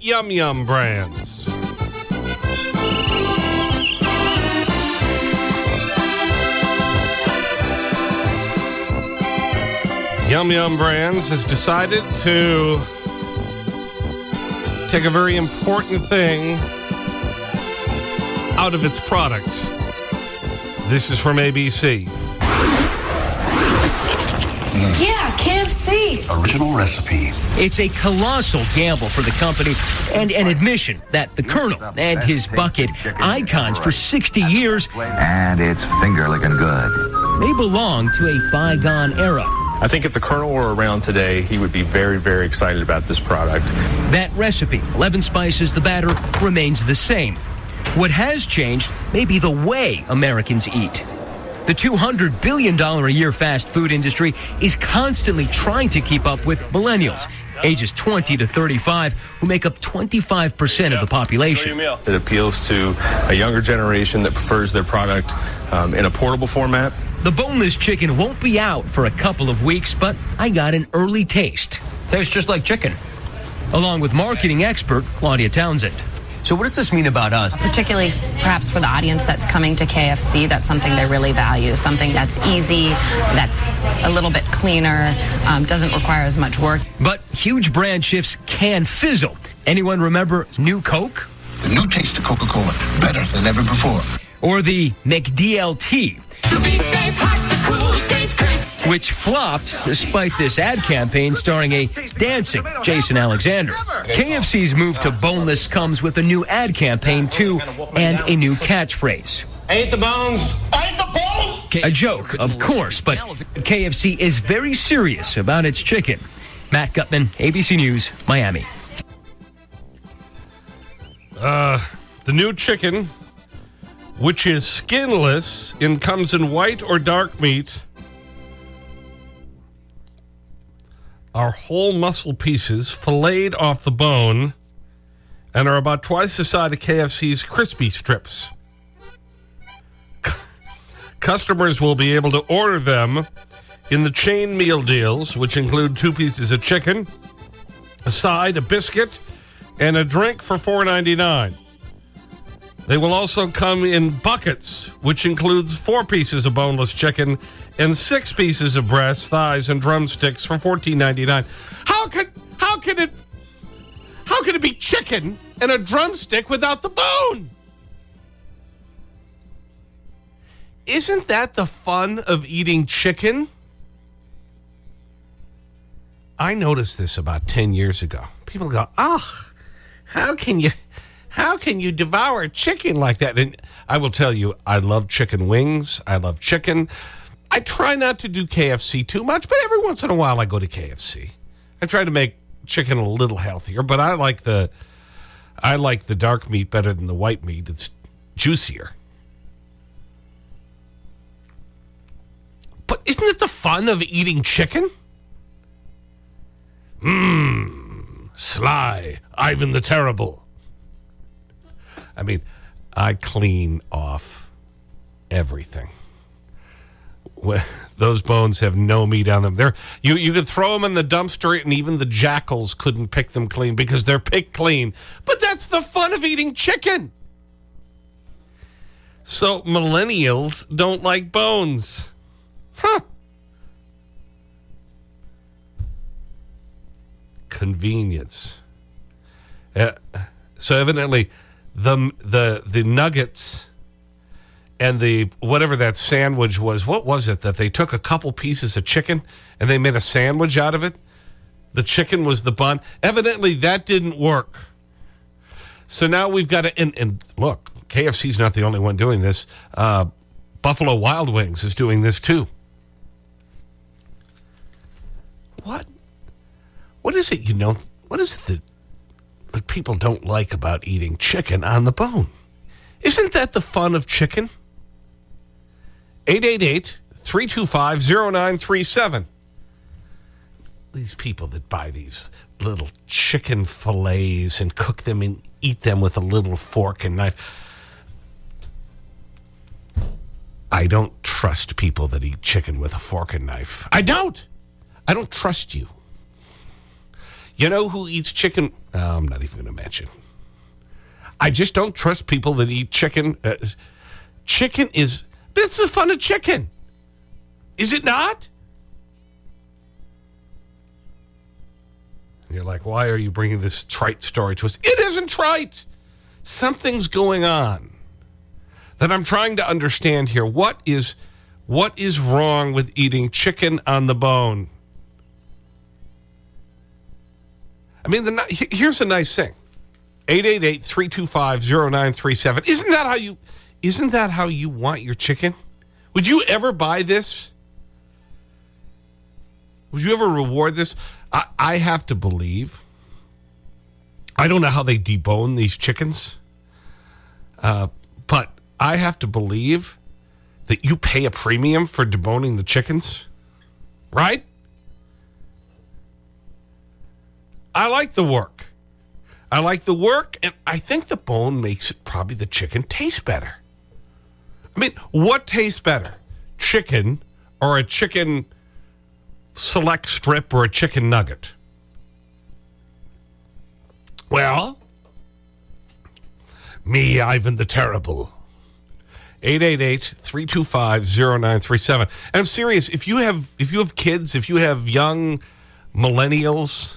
Yum Yum Brands. Yum Yum Brands has decided to take a very important thing out of its product. This is from ABC. Mm. Yeah, KFC. Original recipe. It's a colossal gamble for the company and an admission that the Colonel and his bucket, icons for 60 years, And it's finger looking good. may belong to a bygone era. I think if the Colonel were around today, he would be very, very excited about this product. That recipe, 11 spices, the batter, remains the same. What has changed may be the way Americans eat. The $200 billion a year fast food industry is constantly trying to keep up with millennials, ages 20 to 35, who make up 25% of the population. It appeals to a younger generation that prefers their product um, in a portable format. The boneless chicken won't be out for a couple of weeks, but I got an early taste. Tastes just like chicken. Along with marketing expert Claudia Townsend. So, what does this mean about us? particularly perhaps for the audience that's coming to KFC, that's something they really value. Something that's easy, that's a little bit cleaner, um, doesn't require as much work. But huge brand shifts can fizzle. Anyone remember New Coke? The new taste of Coca Cola. Better than ever before. Or the McDLT, The which flopped despite this ad campaign starring a dancing Jason Alexander. KFC's move to boneless comes with a new ad campaign, too, and a new catchphrase. I ate the bones? I ate the bones? A joke, of course, but KFC is very serious about its chicken. Matt Gutman, ABC News, Miami. Uh, The new chicken, which is skinless and comes in white or dark meat, are whole muscle pieces filleted off the bone and are about twice the size of KFC's crispy strips. Customers will be able to order them in the chain meal deals, which include two pieces of chicken, a side, a biscuit, and a drink for $4.99. They will also come in buckets, which includes four pieces of boneless chicken and six pieces of breast, thighs, and drumsticks for $14.99. How could how it how can it be chicken and a drumstick without the bone? Isn't that the fun of eating chicken? I noticed this about 10 years ago. People go, oh, how can you how can you devour chicken like that? And i will tell you i love chicken wings. I love chicken. I try not to do kfc too much but every once in a while i go to kfc i try to make chicken a little healthier but i like the i like the dark meat better than the white meat. It's juicier. But isn't it the fun of eating chicken? Mmm sly ivan the terrible I mean, I clean off everything. Those bones have no meat on them. They're, you, you could throw them in the dumpster and even the jackals couldn't pick them clean because they're picked clean. But that's the fun of eating chicken. So millennials don't like bones. Huh. Convenience. Uh, so evidently, the, the, the nuggets and the whatever that sandwich was, what was it that they took a couple pieces of chicken and they made a sandwich out of it? The chicken was the bun. Evidently, that didn't work. So now we've got to, and, and look, KFC's not the only one doing this. Uh, Buffalo Wild Wings is doing this too. What? What is it you know? What is it that, that people don't like about eating chicken on the bone? Isn't that the fun of chicken? 888 325 0937. These people that buy these little chicken fillets and cook them and eat them with a little fork and knife. I don't trust people that eat chicken with a fork and knife. I don't. I don't trust you. You know who eats chicken? I'm not even going to mention. I just don't trust people that eat chicken. Uh, chicken is, this is the fun of chicken. Is it not? And you're like, why are you bringing this trite story to us? It isn't trite. Something's going on that I'm trying to understand here. What is, what is wrong with eating chicken on the bone? I mean, the, here's the nice thing. 888-325-0937. Isn't that how you, isn't that how you want your chicken? Would you ever buy this? Would you ever reward this? I, I have to believe. I don't know how they debone these chickens. Uh, but I have to believe that you pay a premium for deboning the chickens. Right? I like the work. I like the work, and I think the bone makes it probably the chicken taste better. I mean, what tastes better? Chicken or a chicken select strip or a chicken nugget? Well, me, Ivan the Terrible. 888-325-0937. And I'm serious, if you have if you have kids, if you have young millennials,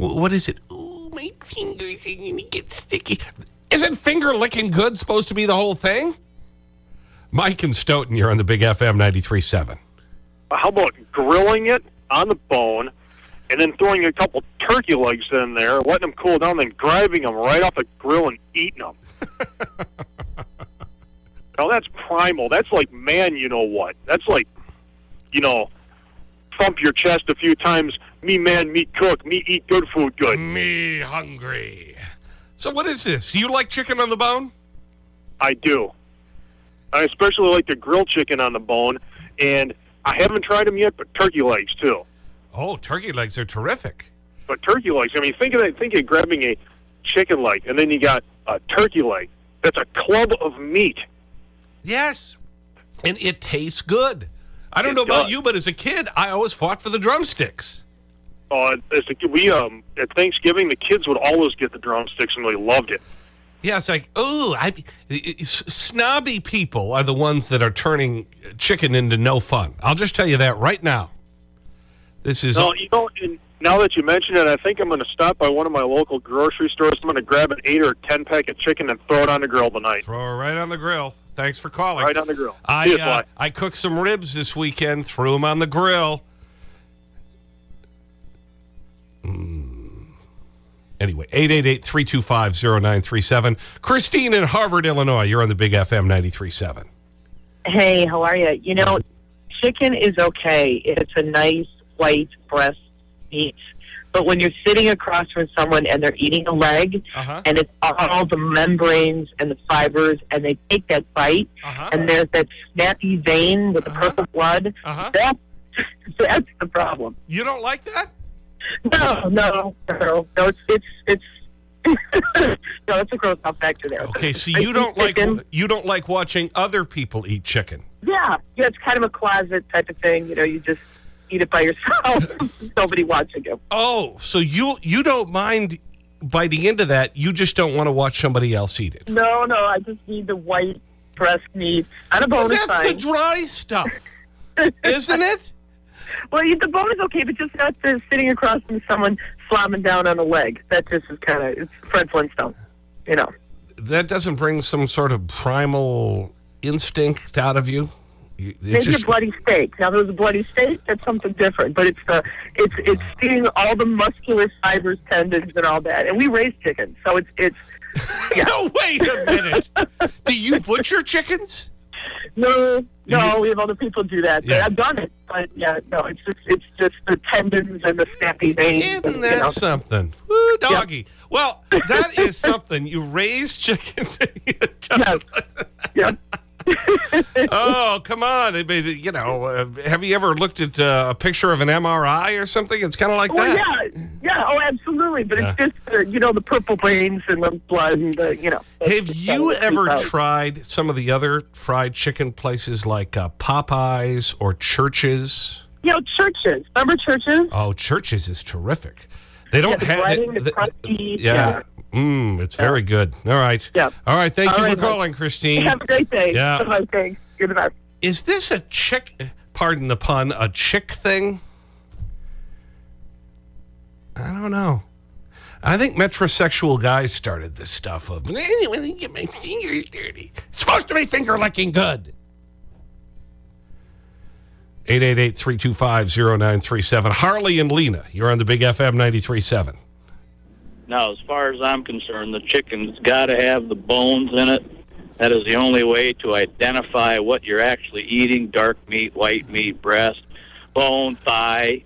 what is it? Ooh, my fingers are going to get sticky. Isn't finger licking good supposed to be the whole thing? Mike and Stoughton, you're on the Big FM 93.7. How about grilling it on the bone and then throwing a couple turkey legs in there, letting them cool down, then grabbing them right off the grill and eating them? now that's primal. That's like man, you know what? That's like, you know, thump your chest a few times. Me man, me cook. Me eat good food good. Me hungry. So what is this? Do you like chicken on the bone? I do. I especially like the grilled chicken on the bone, and I haven't tried them yet, but turkey legs too. Oh, turkey legs are terrific. But turkey legs, I mean, think of that. Think of grabbing a chicken leg, and then you got a turkey leg. That's a club of meat. Yes. And it tastes good. I don't It know about you, but as a kid, I always fought for the drumsticks. Uh, as a, we um at Thanksgiving, the kids would always get the drumsticks, and they loved it. Yeah, it's like, oh, I, snobby people are the ones that are turning chicken into no fun. I'll just tell you that right now. This is, No, you know, and now that you mention it, I think I'm going to stop by one of my local grocery stores. I'm going to grab an eight or ten pack of chicken and throw it on the grill tonight. throw it right on the grill. Thanks for calling. Right on the grill. I, uh, I cooked some ribs this weekend, threw them on the grill. Mm. Anyway, 888-325-0937. Christine in Harvard, Illinois. You're on the Big FM 93.7. Hey, how are you? You know, chicken is okay. It's a nice white breast meat. But when you're sitting across from someone and they're eating a leg Uh-huh. and it's all the membranes and the fibers and they take that bite Uh-huh. and there's that snappy vein with the purple blood, Uh-huh. that, that's the problem. You don't like that? No, no, no, no. It's it's it's no, it's a gross out factor there. Okay, so you eat don't like chicken. you don't like watching other people eat chicken. Yeah, yeah, it's kind of a closet type of thing. You know, you just eat it by yourself. Nobody watching you. Oh, so you you don't mind biting into that. You just don't want to watch somebody else eat it. No, no, I just need the white breast meat on a bone is That's the dry stuff, isn't it? Well, the bone is okay, but just not the sitting across from someone slamming down on a leg. That just is kind of it's Fred Flintstone. You know. That doesn't bring some sort of primal instinct out of you. You- it Maybe just- a bloody steak. Now, there's a bloody steak. That's something different. But it's the it's it's seeing all the muscular fibers, tendons, and all that. And we raise chickens, so it's it's yeah. no, wait a minute. Do you butcher chickens? No, no, we have other people do that. Yeah. I've done it, but yeah, no, it's just it's just the tendons and the snappy veins. Isn't and, you that know. something? Woo, doggy. Well, that is something. You raise chickens. and you don't- Yeah. oh, come on. I mean, you know, uh, have you ever looked at uh, a picture of an MRI or something? It's kind of like Well, that. yeah, yeah, oh, absolutely. But Yeah. it's just the, you know the purple veins and the blood and the you know. Have you ever tried some of the other fried chicken places like uh, Popeyes or Church's? You know, Church's. Remember Church's? Oh, Church's is terrific. They don't the have the-. Yeah. Mm, it's very good. All right. Yeah. All right. Thank All you right, for calling, Christine. Have a great day. Yeah. Bye. Thanks. Good night. Is this a chick, pardon the pun, a chick thing? I don't know. I think metrosexual guys started this stuff of, anyway, get my fingers dirty. It's supposed to be finger licking good. 888-325-0937. Harley and Lena, you're on the Big FM 93.7. Now, as far as I'm concerned, the chicken's got to have the bones in it. That is the only way to identify what you're actually eating dark meat, white meat, breast, bone, thigh,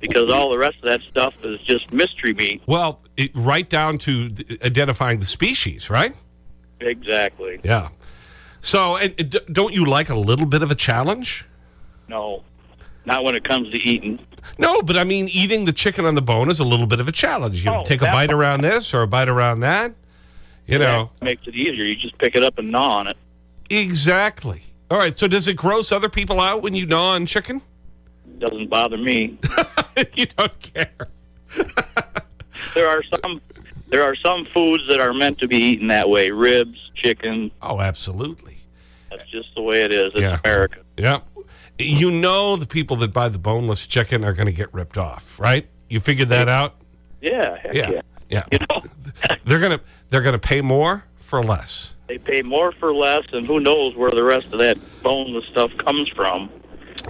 because all the rest of that stuff is just mystery meat. Well, it, right down to identifying the species, right? Exactly. Yeah. So, and, and don't you like a little bit of a challenge? No, not when it comes to eating. No, but I mean, eating the chicken on the bone is a little bit of a challenge. You Oh, take a bite around this or a bite around that. You know, That makes it easier. You just pick it up and gnaw on it. exactly. All right. So, does it gross other people out when you gnaw on chicken? Doesn't bother me. you don't care. there are some. There are some foods that are meant to be eaten that way. Ribs, chicken. Oh, absolutely. That's just the way it is. It's Yeah. America. Yeah. You know, the people that buy the boneless chicken are going to get ripped off, right? You figured that out? Yeah, heck Yeah. yeah. Yeah. You know, They're going to they're going to pay more for less. they pay more for less, and who knows where the rest of that boneless stuff comes from.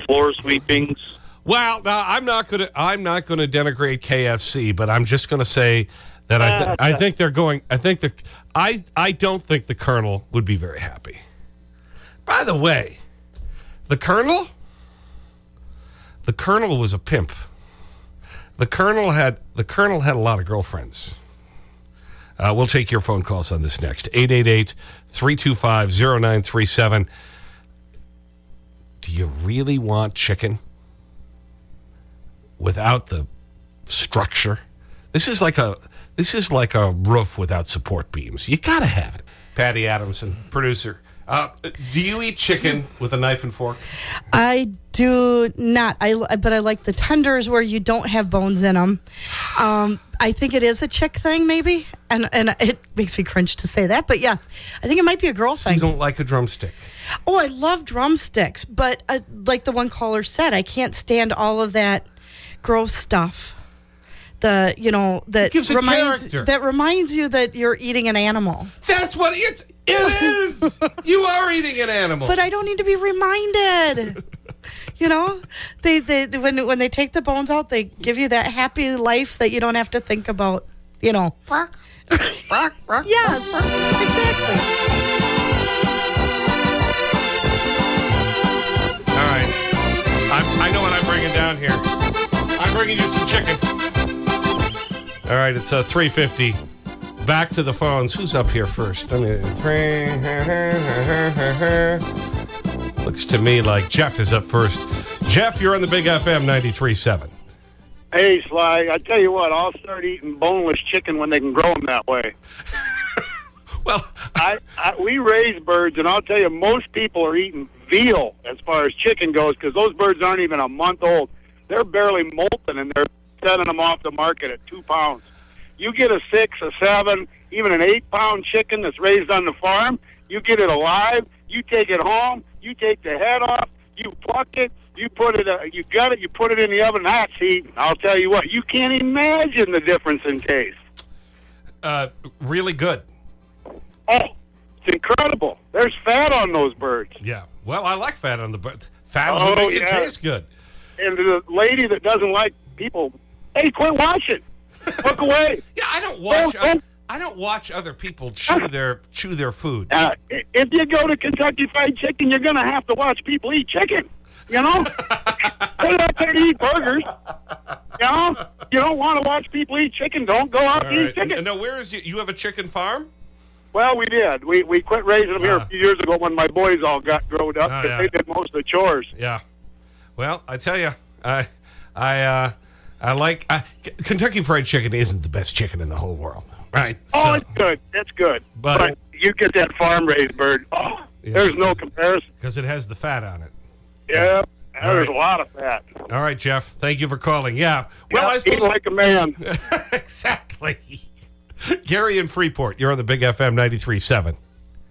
Floor sweepings. Well, now I'm not going to I'm not going to denigrate KFC, but I'm just going to say that I th I ah. think they're going I think the I I don't think the colonel would be very happy. By the way, the colonel the colonel was a pimp. The colonel had the colonel had a lot of girlfriends. Uh, we'll take your phone calls on this next. 888-325-0937. Do you really want chicken? without the structure. This is like a this is like a roof without support beams. You got to have it. Patty Adamson, producer. Uh, do you eat chicken with a knife and fork? I do not. I but I like the tenders where you don't have bones in them. Um, I think it is a chick thing, maybe, and and it makes me cringe to say that, but yes, I think it might be a girl thing. You don't like a drumstick. Oh, I love drumsticks, but uh, like the one caller said, I can't stand all of that gross stuff. The you know that reminds character. that reminds you that you're eating an animal. That's what it's. It is. you are eating an animal. But I don't need to be reminded. you know, they, they when when they take the bones out, they give you that happy life that you don't have to think about. You know. yes, exactly. All right. I'm, I know what I'm bringing down here. I'm bringing you some chicken. All right, it's uh, 350. Back to the phones. Who's up here first? I mean, three. Looks to me like Jeff is up first. Jeff, you're on the Big FM 93.7. Hey, Sly, I tell you what, I'll start eating boneless chicken when they can grow them that way. Well, I, I we raise birds, and I'll tell you, most people are eating veal as far as chicken goes because those birds aren't even a month old. They're barely molting, and they're setting them off the market at two pounds. You get a six, a seven, even an eight pound chicken that's raised on the farm. You get it alive. You take it home. You take the head off. You pluck it. You put it. Uh, you gut it. You put it in the oven. That's heat. I'll tell you what. You can't imagine the difference in taste. uh, really good. Oh, it's incredible. There's fat on those birds. Yeah. Well, I like fat on the bird. Fat is what Oh, makes it yeah. taste good. And the lady that doesn't like people, hey, quit watching. Look away. Yeah, I don't watch. Well, I, I don't watch other people chew their chew their food. Uh, if you go to Kentucky Fried Chicken, you're going to have to watch people eat chicken. You know? They're not there to eat burgers. You know? You don't want to watch people eat chicken. Don't go out All to eat chicken. And now, where is you? You have a chicken farm? Well, we did. We we quit raising them here Ah. a few years ago when my boys all got grown up because yeah. they did most of the chores. Yeah. Well, I tell you, I, I, uh, I like I, Kentucky Fried Chicken isn't the best chicken in the whole world, right? Oh, So- it's good. That's good. But- But, you get that farm raised bird. Oh, Yeah. there's no comparison. because it has the fat on it. Yeah, There's a lot of fat. All right, Jeff. Thank you for calling. Yeah. Well, Yeah, I eat like a man. exactly. Gary in Freeport, you're on the Big FM 93.7.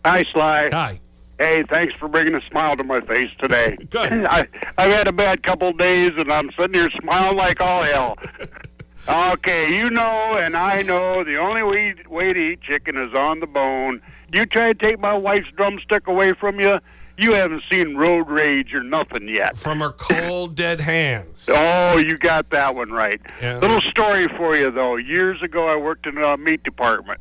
Hi, Sly. Hi. Hey, thanks for bringing a smile to my face today. Good. I, I've had a bad couple days, and I'm sitting here smiling like all hell. okay, you know, and I know the only way, way to eat chicken is on the bone. You try to take my wife's drumstick away from you, you haven't seen road rage or nothing yet. From her cold, dead hands. Oh, you got that one right. Yeah. Little story for you though. Years ago, I worked in a meat department.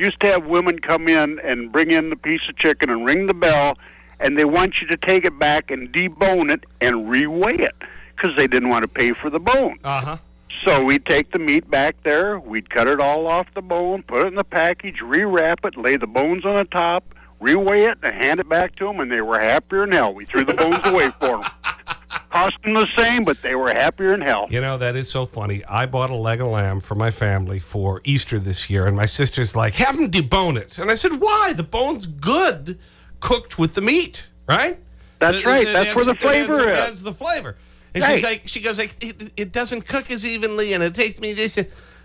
Used to have women come in and bring in the piece of chicken and ring the bell, and they want you to take it back and debone it and reweigh it because they didn't want to pay for the bone. Uh huh. So we'd take the meat back there, we'd cut it all off the bone, put it in the package, rewrap it, lay the bones on the top, reweigh it, and hand it back to them, and they were happier than hell. We threw the bones away for them. Cost them the same, but they were happier than hell. You know, that is so funny. I bought a leg of lamb for my family for Easter this year, and my sister's like, have them debone it. And I said, why? The bone's good cooked with the meat, right? That's It- right. it That's where the adds- it adds- flavor is. adds the flavor. And Right. she's like, she goes like, it, it doesn't cook as evenly, and it takes me this.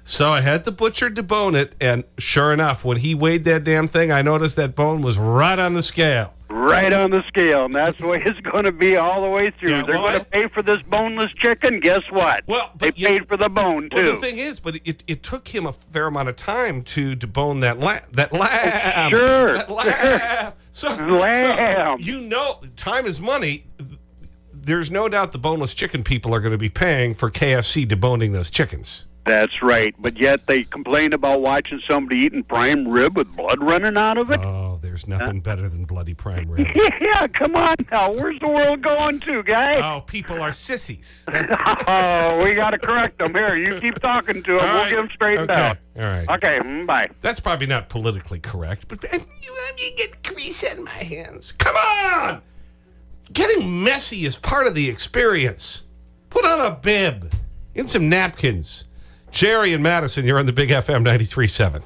So I had the butcher debone it, and sure enough, when he weighed that damn thing, I noticed that bone was right on the scale. Right on the scale, and that's the way it's going to be all the way through. Yeah, They're well, going to pay for this boneless chicken. Guess what? Well, they you- paid for the bone too. Well, the thing is, but it, it took him a fair amount of time to debone that lamb. That lamb. Sure, That lamb. So, Lamb. so, you know, time is money. There's no doubt the boneless chicken people are going to be paying for KFC deboning those chickens. That's right. But yet they complain about watching somebody eating prime rib with blood running out of it. Oh, there's nothing better than bloody prime rib. yeah, come on now. Where's the world going to, guy? Oh, people are sissies. Oh, we got to correct them here. You keep talking to them. All we'll right. get them straightened Okay. out. All right. Okay, mm, bye. That's probably not politically correct, but you let me get grease in my hands. Come on! Getting messy is part of the experience. Put on a bib and some napkins. Jerry and Madison, you're on the Big FM 93.7.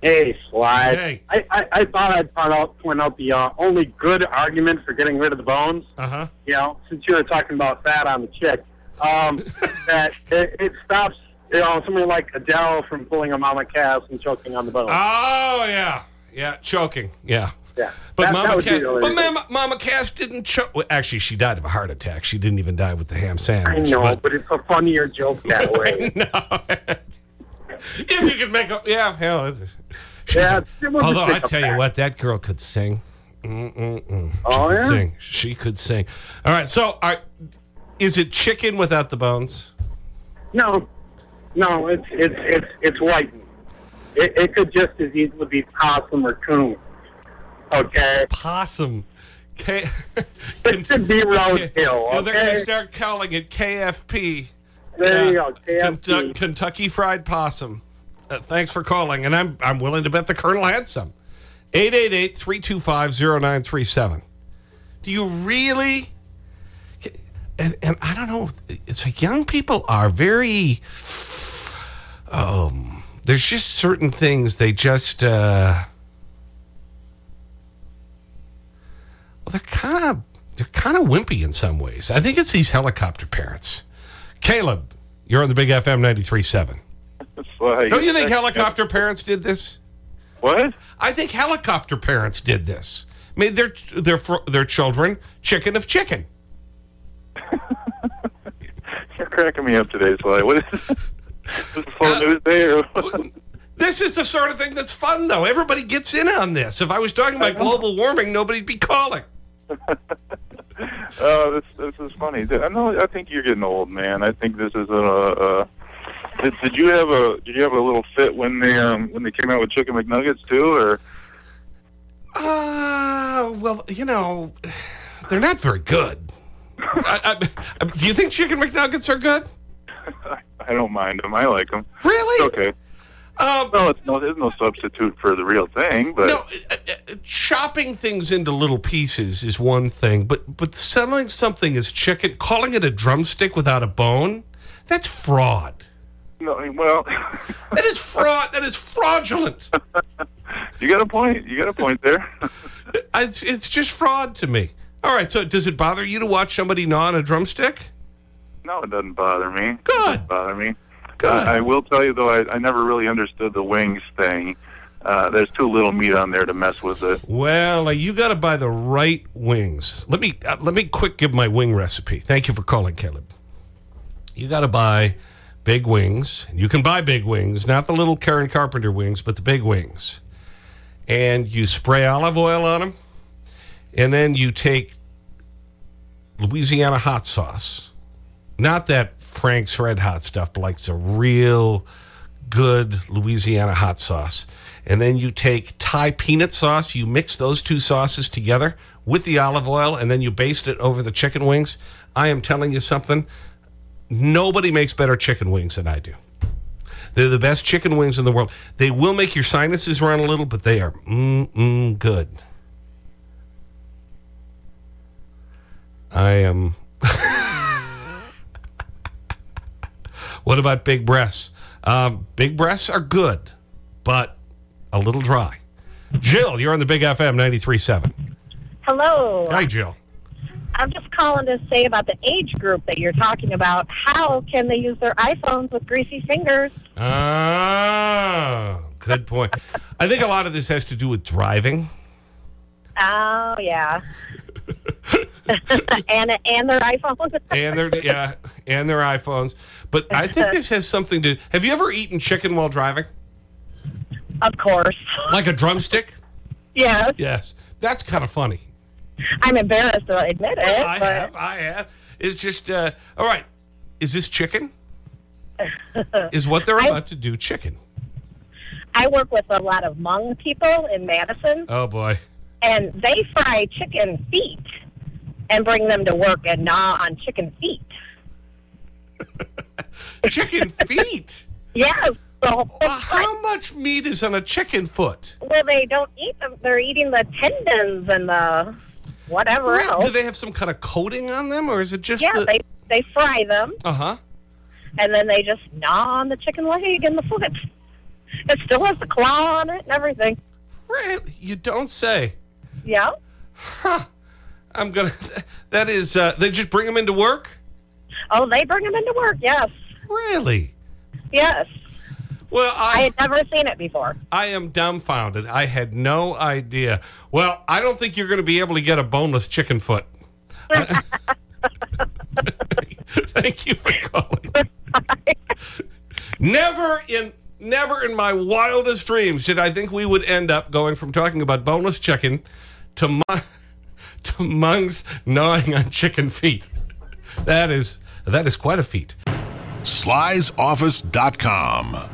Hey, Sly. Hey. I, I, I thought I'd point out, point out the uh, only good argument for getting rid of the bones. Uh-huh. You know, since you were talking about fat on the chick, um, that it, it stops, you know, somebody like Adele from pulling a Mama Cass and choking on the bone. Oh, yeah. Yeah, choking. Yeah. Yeah. But That- that Mama Cass, but. Mama, Mama Cass didn't choke. Well, actually, she died of a heart attack. She didn't even die with the ham sandwich. I know, but- but it's a funnier joke that way. no. if you could make a yeah, hell. it's- Yeah, a- it was a although I tell you what, that girl could sing. Mm-mm-mm. Oh, she Oh, could yeah? sing. She could sing. All right, so are, is it chicken without the bones? No, no, it's it's it's it's white. It, it could just as easily be possum or coon. Okay, Possum. K- it could be Hill. Well, they're going to start calling it KFP. there you Yeah. go. KFC. Kentucky, Fried Possum. Uh, thanks for calling, and I'm, I'm willing to bet the Colonel had some. 888 325 0937. Do you really? And, and I don't know, it's like young people are very. Um, there's just certain things they just. Uh, they're kind of they're kind of wimpy in some ways. I think it's these helicopter parents. Caleb, you're on the Big FM 93.7. Don't you think helicopter parents did this? What? I think helicopter parents did this. Made their their their children chicken of chicken. You're cracking me up today, Sly. What is this? This is full uh, news day? This is the sort of thing that's fun, though. Everybody gets in on this. If I was talking about global warming, nobody'd be calling. Oh, this this is funny. I know. I think you're getting old, man. I think this is a. Uh, did, did you have a Did you have a little fit when they um when they came out with chicken McNuggets too, or? Ah, well, you know, they're not very good. I, I, do you think chicken McNuggets are good? I don't mind them. I like them. Really? Okay. Um, no, it's no. There's no substitute for the real thing, but No, uh, uh, chopping things into little pieces is one thing, but but selling something as chicken, calling it a drumstick without a bone, that's fraud. no. Well, That is fraud. that is fraudulent. you got a point. You got a point there. It's it's just fraud to me. All right, so does it bother you to watch somebody gnaw on a drumstick? No, it doesn't bother me. Good. It doesn't bother me. Good. I will tell you though, I, I never really understood the wings thing. Uh, there's too little meat on there to mess with it. Well, uh, you got to buy the right wings. Let me uh, let me quick give my wing recipe. Thank you for calling, Caleb. You got to buy big wings. You can buy big wings, not the little Karen Carpenter wings, but the big wings. And you spray olive oil on them. And then you take Louisiana hot sauce. Not that Frank's Red Hot stuff, but like a real good Louisiana hot sauce. And then you take Thai peanut sauce, you mix those two sauces together with the olive oil, and then you baste it over the chicken wings. I am telling you something. Nobody makes better chicken wings than I do. They're the best chicken wings in the world. They will make your sinuses run a little, but they are mm, mm, good. I am. what about big breasts? Um, big breasts are good, but a little dry. Jill, you're on the Big FM 93.7. Hello. Hi, Jill. I'm just calling to say about the age group that you're talking about. How can they use their iPhones with greasy fingers? Ah, good point. I think a lot of this has to do with driving. Oh, yeah. and and their iPhones. and their yeah, and their iPhones. But I think this has something to. Have you ever eaten chicken while driving? Of course. Like a drumstick? Yes. Yes. That's kind of funny. I'm embarrassed to admit it. I but have. I have. It's just. Uh, all right. Is this chicken? Is what they're about to do chicken? I work with a lot of Hmong people in Madison, Oh boy. and they fry chicken feet and bring them to work and gnaw on chicken feet. Chicken feet. Yes. So, How much meat is on a chicken foot? well, they don't eat them. They're eating the tendons and the whatever else. Do they have some kind of coating on them, or is it just yeah, the? they they fry them Uh huh. and then they just gnaw on the chicken leg and the foot. It still has the claw on it and everything. Really? You don't say. Yeah. Huh. I'm gonna. That is. Uh, they just bring them into work. Oh, they bring them into work. Yes. Really? Yes. Well, I, I had never seen it before. I am dumbfounded. I had no idea. Well, I don't think you're going to be able to get a boneless chicken foot. Thank you for calling. never in never in my wildest dreams did I think we would end up going from talking about boneless chicken to Mu- to Hmong's gnawing on chicken feet. That is that is quite a feat. Sly'sOffice.com.